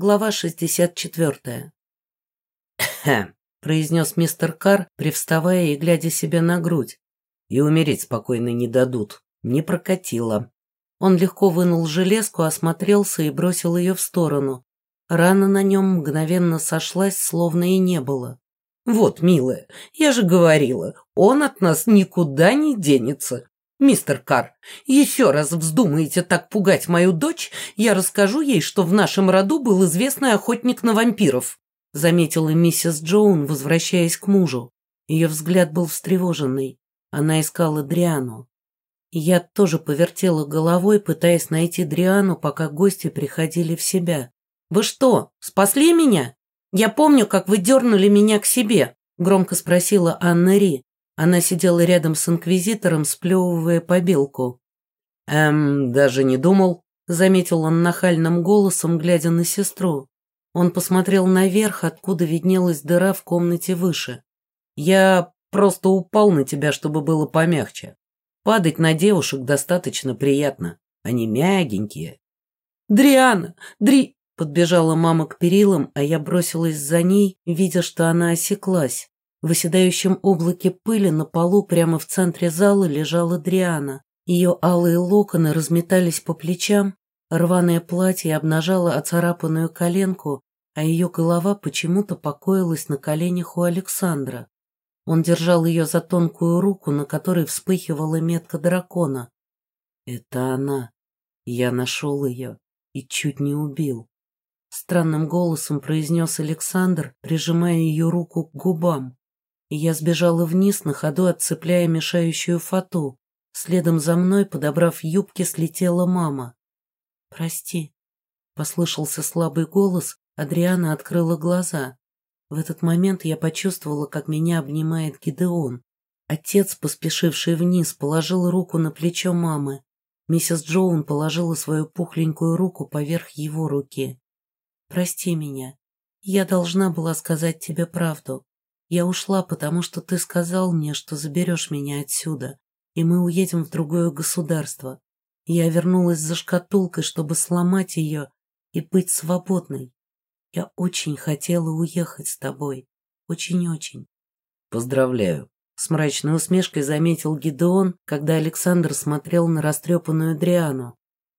Глава 64. «Хм», — произнес мистер Кар, привставая и глядя себе на грудь. «И умереть спокойно не дадут. Не прокатило». Он легко вынул железку, осмотрелся и бросил ее в сторону. Рана на нем мгновенно сошлась, словно и не было. «Вот, милая, я же говорила, он от нас никуда не денется. «Мистер Кар, еще раз вздумаете так пугать мою дочь, я расскажу ей, что в нашем роду был известный охотник на вампиров», заметила миссис Джоун, возвращаясь к мужу. Ее взгляд был встревоженный. Она искала Дриану. Я тоже повертела головой, пытаясь найти Дриану, пока гости приходили в себя. «Вы что, спасли меня? Я помню, как вы дернули меня к себе», громко спросила Анна Ри. Она сидела рядом с инквизитором, сплевывая побелку. «Эм, даже не думал», — заметил он нахальным голосом, глядя на сестру. Он посмотрел наверх, откуда виднелась дыра в комнате выше. «Я просто упал на тебя, чтобы было помягче. Падать на девушек достаточно приятно. Они мягенькие». «Дриана! Дри...» Подбежала мама к перилам, а я бросилась за ней, видя, что она осеклась. В оседающем облаке пыли на полу прямо в центре зала лежала Дриана. Ее алые локоны разметались по плечам, рваное платье обнажало оцарапанную коленку, а ее голова почему-то покоилась на коленях у Александра. Он держал ее за тонкую руку, на которой вспыхивала метка дракона. «Это она. Я нашел ее и чуть не убил», — странным голосом произнес Александр, прижимая ее руку к губам и я сбежала вниз, на ходу отцепляя мешающую фату. Следом за мной, подобрав юбки, слетела мама. «Прости», — послышался слабый голос, Адриана открыла глаза. В этот момент я почувствовала, как меня обнимает Гидеон. Отец, поспешивший вниз, положил руку на плечо мамы. Миссис Джоун положила свою пухленькую руку поверх его руки. «Прости меня. Я должна была сказать тебе правду. Я ушла, потому что ты сказал мне, что заберешь меня отсюда, и мы уедем в другое государство. Я вернулась за шкатулкой, чтобы сломать ее и быть свободной. Я очень хотела уехать с тобой. Очень-очень. Поздравляю. С мрачной усмешкой заметил Гидеон, когда Александр смотрел на растрепанную Дриану.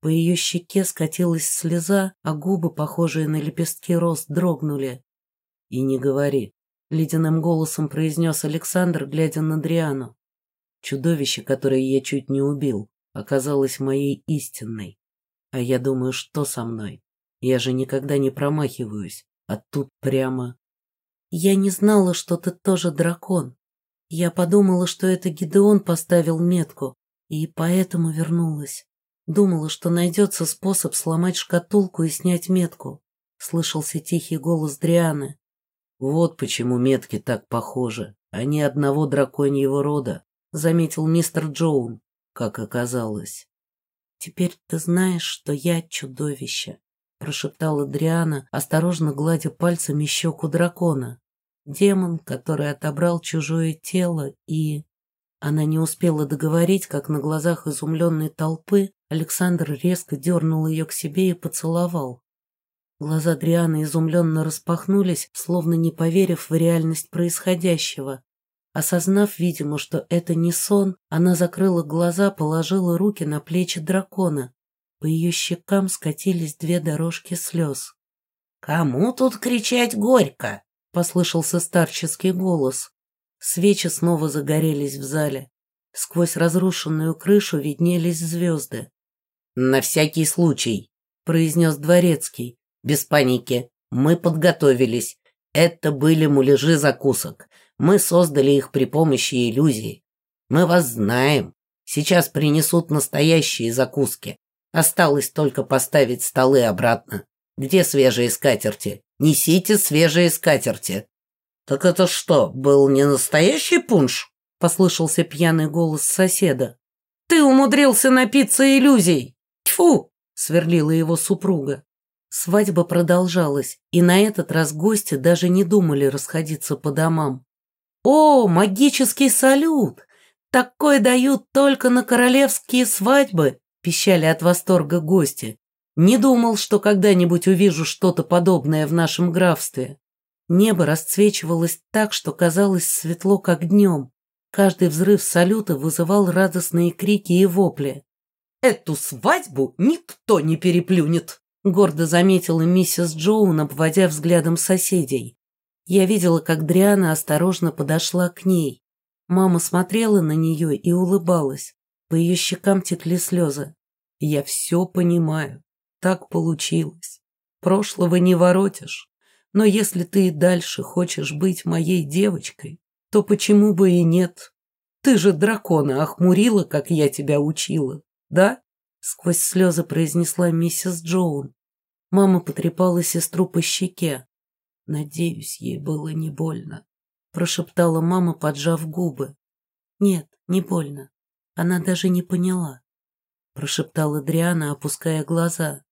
По ее щеке скатилась слеза, а губы, похожие на лепестки роз, дрогнули. И не говори, ледяным голосом произнес Александр, глядя на Дриану. Чудовище, которое я чуть не убил, оказалось моей истинной. А я думаю, что со мной? Я же никогда не промахиваюсь, а тут прямо... Я не знала, что ты тоже дракон. Я подумала, что это Гидеон поставил метку, и поэтому вернулась. Думала, что найдется способ сломать шкатулку и снять метку. Слышался тихий голос Дрианы. «Вот почему метки так похожи. Они одного драконьего рода», — заметил мистер Джоун, как оказалось. «Теперь ты знаешь, что я чудовище», — прошептала Дриана, осторожно гладя пальцами щеку дракона. «Демон, который отобрал чужое тело и...» Она не успела договорить, как на глазах изумленной толпы Александр резко дернул ее к себе и поцеловал. Глаза Дрианы изумленно распахнулись, словно не поверив в реальность происходящего. Осознав, видимо, что это не сон, она закрыла глаза, положила руки на плечи дракона. По ее щекам скатились две дорожки слез. «Кому тут кричать горько?» — послышался старческий голос. Свечи снова загорелись в зале. Сквозь разрушенную крышу виднелись звезды. «На всякий случай», — произнес дворецкий. Без паники. Мы подготовились. Это были муляжи закусок. Мы создали их при помощи иллюзии. Мы вас знаем. Сейчас принесут настоящие закуски. Осталось только поставить столы обратно. Где свежие скатерти? Несите свежие скатерти. Так это что, был не настоящий пунш? Послышался пьяный голос соседа. Ты умудрился напиться иллюзий. Тьфу! Сверлила его супруга. Свадьба продолжалась, и на этот раз гости даже не думали расходиться по домам. «О, магический салют! Такое дают только на королевские свадьбы!» – пищали от восторга гости. Не думал, что когда-нибудь увижу что-то подобное в нашем графстве. Небо расцвечивалось так, что казалось светло, как днем. Каждый взрыв салюта вызывал радостные крики и вопли. «Эту свадьбу никто не переплюнет!» Гордо заметила миссис Джоун, обводя взглядом соседей. Я видела, как Дриана осторожно подошла к ней. Мама смотрела на нее и улыбалась. По ее щекам текли слезы. Я все понимаю. Так получилось. Прошлого не воротишь. Но если ты и дальше хочешь быть моей девочкой, то почему бы и нет? Ты же дракона охмурила, как я тебя учила, да? Сквозь слезы произнесла миссис Джоун. Мама потрепала сестру по щеке. Надеюсь, ей было не больно. Прошептала мама, поджав губы. Нет, не больно. Она даже не поняла. Прошептала Дриана, опуская глаза.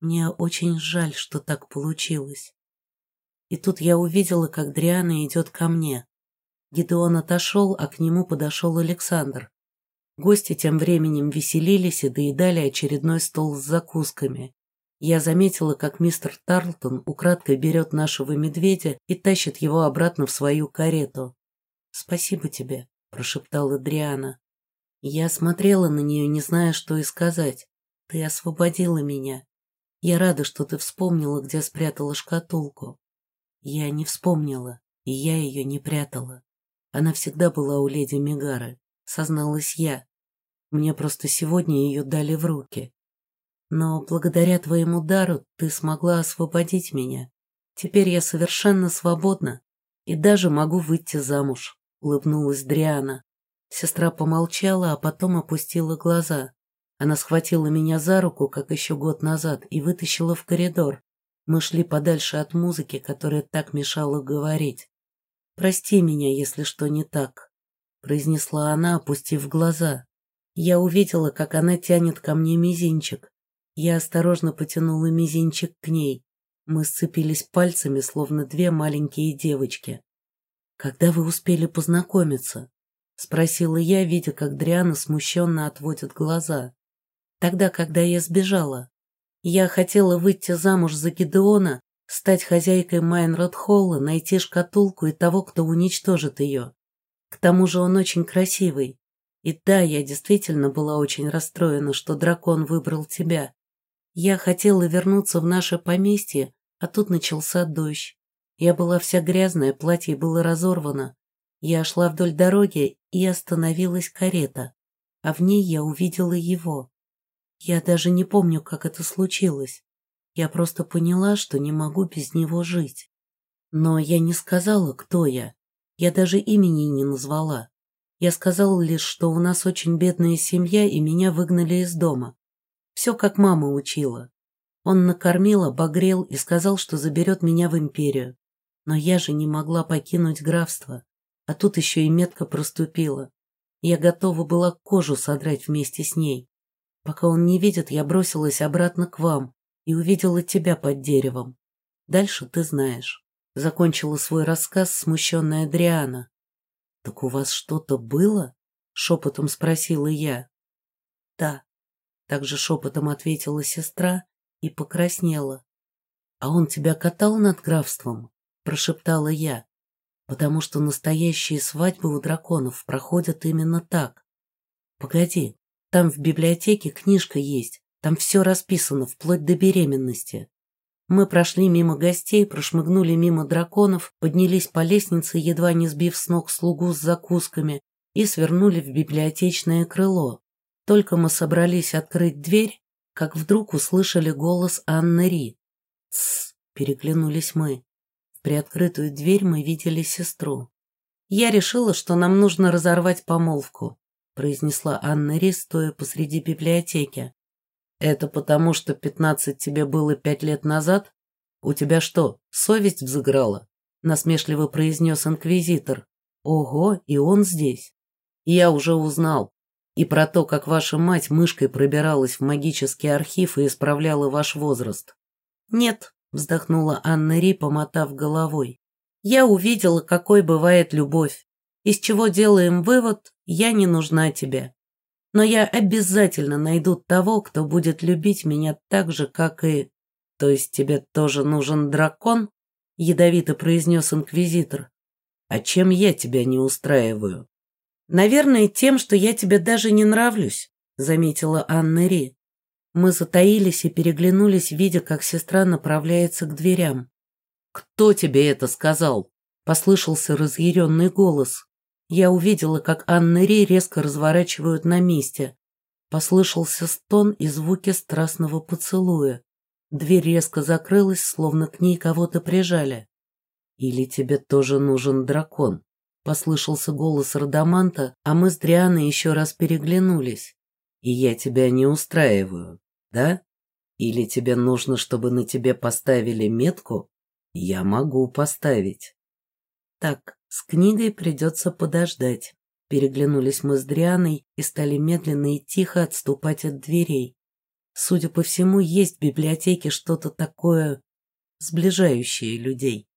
Мне очень жаль, что так получилось. И тут я увидела, как Дриана идет ко мне. Гидеон отошел, а к нему подошел Александр. Гости тем временем веселились и доедали очередной стол с закусками. Я заметила, как мистер Тарлтон украдкой берет нашего медведя и тащит его обратно в свою карету. «Спасибо тебе», — прошептала Дриана. Я смотрела на нее, не зная, что и сказать. «Ты освободила меня. Я рада, что ты вспомнила, где спрятала шкатулку». Я не вспомнила, и я ее не прятала. Она всегда была у леди Мегары, созналась я. Мне просто сегодня ее дали в руки. Но благодаря твоему дару ты смогла освободить меня. Теперь я совершенно свободна и даже могу выйти замуж», — улыбнулась Дриана. Сестра помолчала, а потом опустила глаза. Она схватила меня за руку, как еще год назад, и вытащила в коридор. Мы шли подальше от музыки, которая так мешала говорить. «Прости меня, если что не так», — произнесла она, опустив глаза. Я увидела, как она тянет ко мне мизинчик. Я осторожно потянула мизинчик к ней. Мы сцепились пальцами, словно две маленькие девочки. «Когда вы успели познакомиться?» — спросила я, видя, как Дриана смущенно отводит глаза. «Тогда, когда я сбежала. Я хотела выйти замуж за Гидеона стать хозяйкой Майнрод-Холла, найти шкатулку и того, кто уничтожит ее. К тому же он очень красивый. И да, я действительно была очень расстроена, что дракон выбрал тебя. Я хотела вернуться в наше поместье, а тут начался дождь. Я была вся грязная, платье было разорвано. Я шла вдоль дороги, и остановилась карета, а в ней я увидела его. Я даже не помню, как это случилось. Я просто поняла, что не могу без него жить. Но я не сказала, кто я. Я даже имени не назвала. Я сказала лишь, что у нас очень бедная семья, и меня выгнали из дома. Все, как мама учила. Он накормил, обогрел и сказал, что заберет меня в империю. Но я же не могла покинуть графство. А тут еще и метка проступила. Я готова была кожу содрать вместе с ней. Пока он не видит, я бросилась обратно к вам, и увидела тебя под деревом. Дальше ты знаешь. Закончила свой рассказ смущенная Адриана. «Так у вас что-то было?» — шепотом спросила я. «Да», — также шепотом ответила сестра и покраснела. «А он тебя катал над графством?» — прошептала я. «Потому что настоящие свадьбы у драконов проходят именно так. Погоди, там в библиотеке книжка есть, там все расписано, вплоть до беременности. Мы прошли мимо гостей, прошмыгнули мимо драконов, поднялись по лестнице, едва не сбив с ног слугу с закусками, и свернули в библиотечное крыло. Только мы собрались открыть дверь, как вдруг услышали голос Анны Ри. «Тссс!» — переглянулись мы. В приоткрытую дверь мы видели сестру. «Я решила, что нам нужно разорвать помолвку», — произнесла Анна Ри, стоя посреди библиотеки. Это потому, что пятнадцать тебе было пять лет назад? У тебя что, совесть взыграла? Насмешливо произнес инквизитор. Ого, и он здесь. Я уже узнал. И про то, как ваша мать мышкой пробиралась в магический архив и исправляла ваш возраст. Нет, вздохнула Анна Ри, помотав головой. Я увидела, какой бывает любовь. Из чего делаем вывод, я не нужна тебе. Но я обязательно найду того, кто будет любить меня так же, как и... То есть тебе тоже нужен дракон? Ядовито произнес инквизитор. А чем я тебя не устраиваю? Наверное, тем, что я тебе даже не нравлюсь, заметила Анна Ри. Мы затаились и переглянулись, видя, как сестра направляется к дверям. «Кто тебе это сказал?» — послышался разъяренный голос. Я увидела, как Анна Ри резко разворачивают на месте. Послышался стон и звуки страстного поцелуя. Дверь резко закрылась, словно к ней кого-то прижали. «Или тебе тоже нужен дракон?» Послышался голос Радаманта, а мы с Дрианой еще раз переглянулись. «И я тебя не устраиваю, да? Или тебе нужно, чтобы на тебе поставили метку? Я могу поставить». «Так, с книгой придется подождать». Переглянулись мы с Дрианой и стали медленно и тихо отступать от дверей. Судя по всему, есть в библиотеке что-то такое сближающее людей.